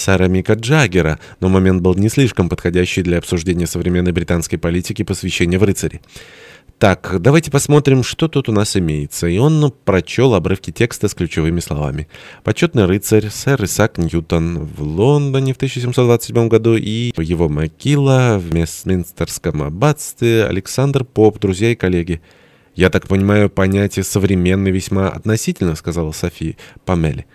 Сара Мика Джаггера, но момент был не слишком подходящий для обсуждения современной британской политики посвящения в рыцари. Так, давайте посмотрим, что тут у нас имеется. И он прочел обрывки текста с ключевыми словами. Почетный рыцарь, сэр Исаак Ньютон в Лондоне в 1727 году и его могила в Вестминстерском аббатстве Александр Поп, друзья и коллеги. «Я так понимаю, понятие «современный» весьма относительно», — сказала София Памели.